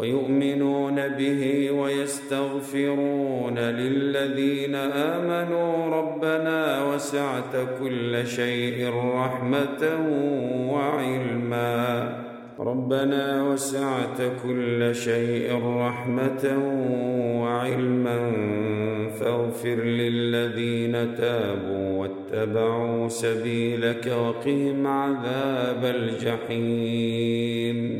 ويؤمنون به ويستغفرون للذين آمنوا ربنا وسعت كل شيء رحمة وعلما. ربنا وسعت كل شيء رحمة وعلما. فاغفر للذين تابوا واتبعوا سبيلك وقهم عذاب الجحيم.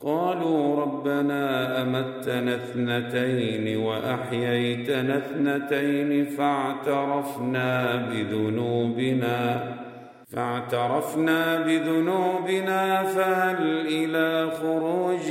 قالوا ربنا أمتنا اثنتين وأحييتنا اثنتين فاعترفنا بذنوبنا فاعترفنا بذنوبنا فهل إلى خروج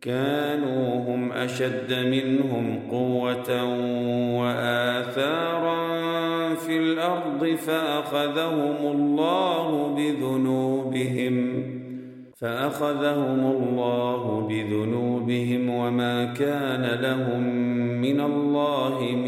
كانوا هم أشد منهم قوة وآثارا في الأرض فأخذهم الله بذنوبهم فأخذهم الله بذنوبهم وما كان لهم من الله من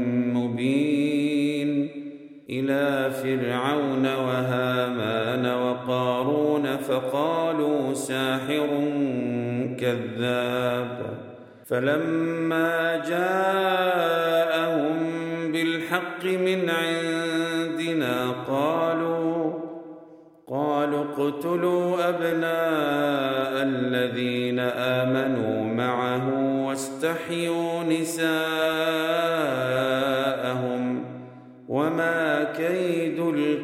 إلى فرعون وهامان وقارون فقالوا ساحر كذاب. فلما جاءهم بالحق من عندنا قالوا قالوا اقتلوا أبناء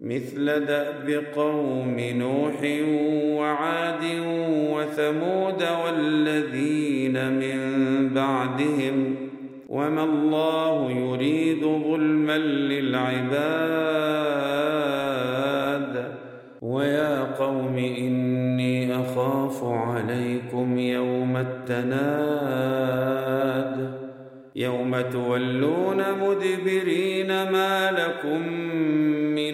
مثل دأب قوم نوح وعاد وثمود والذين من بعدهم وما الله يريد ظلما للعباد ويا قوم إني أخاف عليكم يوم التناد يوم تولون مدبرين ما لكم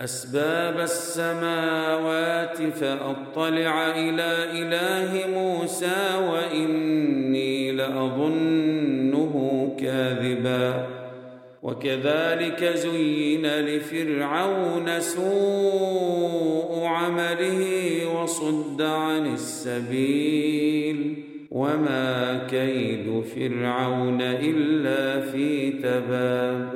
أسباب السماوات فأطلع إلى إله موسى وإني لأظنه كاذبا. وكذلك زين لفرعون سوء عمله وصد عن السبيل. وما كيد فرعون إلا في تباب.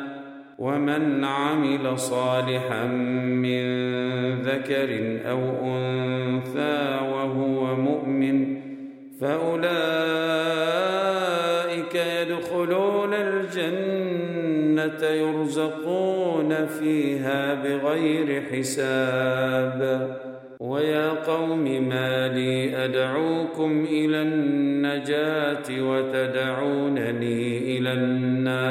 ومن عمل صالحا من ذكر أو أنثى وهو مؤمن فأولئك يدخلون الجنة يرزقون فيها بغير حساب. ويا قوم ما لي أدعوكم إلى النجاة وتدعونني إلى النار.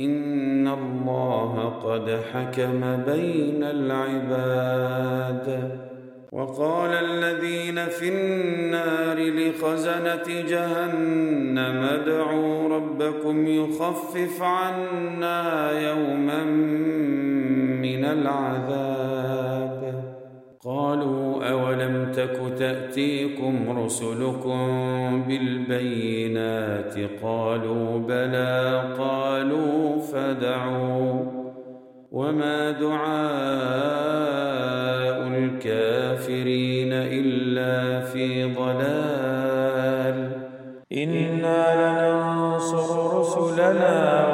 إن الله قد حكم بين العباد وقال الذين في النار لخزنة جهنم ادعوا ربكم يخفف عنا يوما من العذاب قالوا أولم تك تأتيكم رسلكم بالبينات قالوا بلى قالوا فدعوا وما دعاء الكافرين إلا في ضلال إنا لننصر رسلنا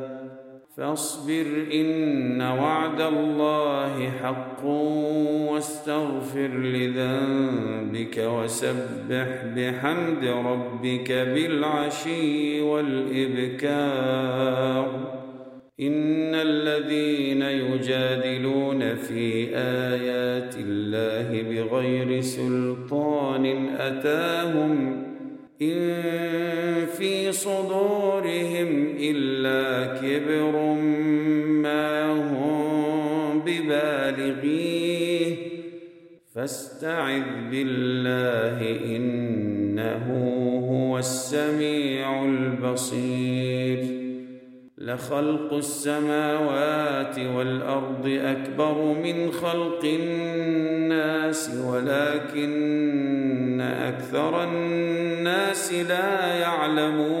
فاصبر إن وعد الله حق واستغفر لذنبك وسبح بحمد ربك بالعشي والإبكار. إن الذين يجادلون في آيات الله بغير سلطان أتاهم إن في صدورهم إلا كبر فاستعذ بالله إنه هو السميع البصير. لخلق السماوات والأرض أكبر من خلق الناس ولكن أكثر الناس لا يعلمون.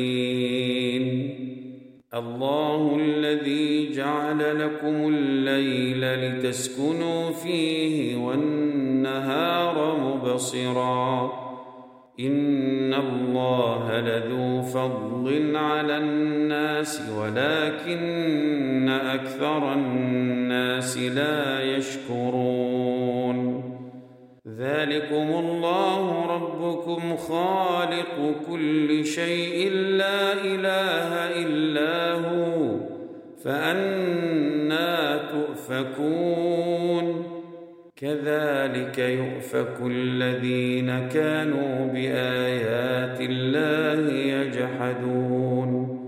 الله الذي جعل لكم الليل لتسكنوا فيه والنهار مبصرا. إن الله لذو فضل على الناس ولكن أكثر الناس لا يشكرون. ذلكم الله ربكم خالق كل شيء لا إله الا فأنا تؤفكون. كذلك يؤفك الذين كانوا بآيات الله يجحدون.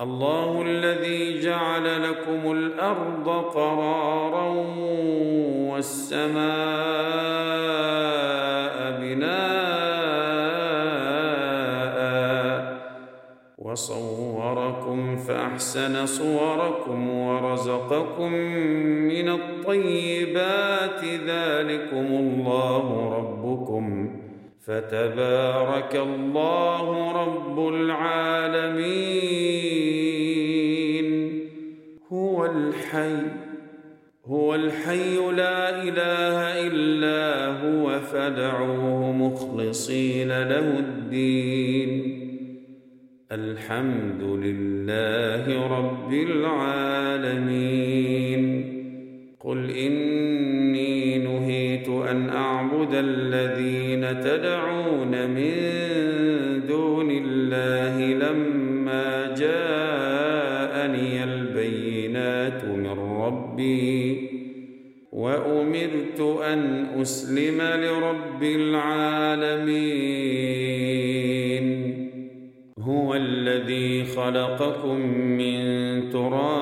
الله الذي جعل لكم الأرض قرارا والسماء بناء وصوركم فأحسن صوركم ورزقكم من الطيبات ذلكم الله ربكم فتبارك الله رب العالمين. هو الحي هو الحي لا إله إلا هو فدعوه مخلصين له الدين. الحمد لله رب العالمين. قل اني نهيت ان اعبد الذين تدعون من دون الله لما جاءني البينات من ربي وامرت ان اسلم لرب العالمين هو الذي خلقكم من تراب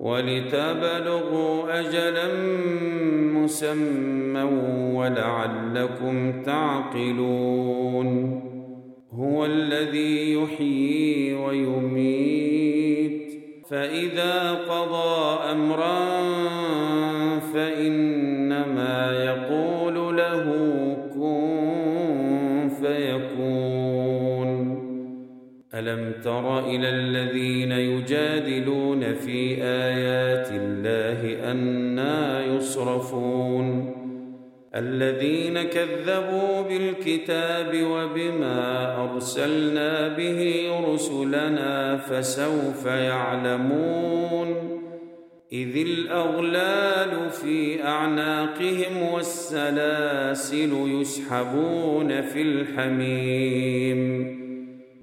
ولتبلغوا اجلا مسمى ولعلكم تعقلون. هو الذي يحيي ويميت. فإذا قضى امرا فإنما يقول له كن فيكون. ألم تر إلى الذين يجادلون أنا يصرفون. الذين كذبوا بالكتاب وبما أرسلنا به رسلنا فسوف يعلمون. إذ الأغلال في أعناقهم والسلاسل يسحبون في الحميم.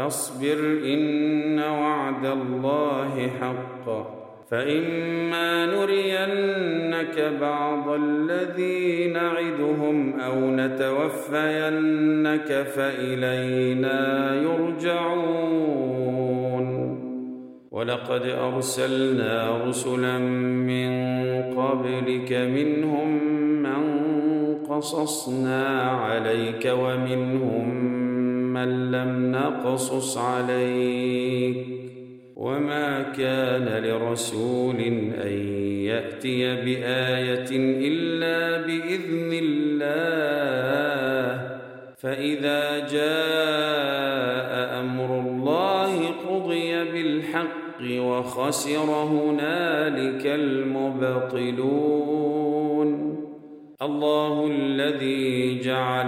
فاصبر إن وعد الله حق. فإما نرينك بعض الذي نعدهم أو نتوفينك فإلينا يرجعون. ولقد أرسلنا رسلا من قبلك منهم من قصصنا عليك ومنهم من لم نقصص عليك وما كان لرسول أن يأتي بآية إلا بإذن الله. فإذا جاء أمر الله قضي بالحق وخسر هنالك المبطلون. الله الذي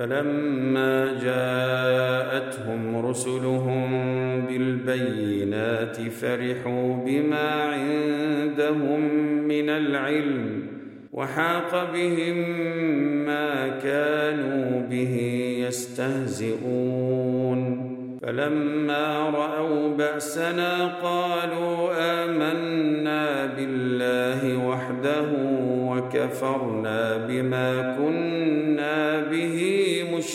فلما جاءتهم رسلهم بالبينات فرحوا بما عندهم من العلم وحاق بهم ما كانوا به يستهزئون. فلما رأوا بأسنا قالوا آمنا بالله وحده وكفرنا بما كنا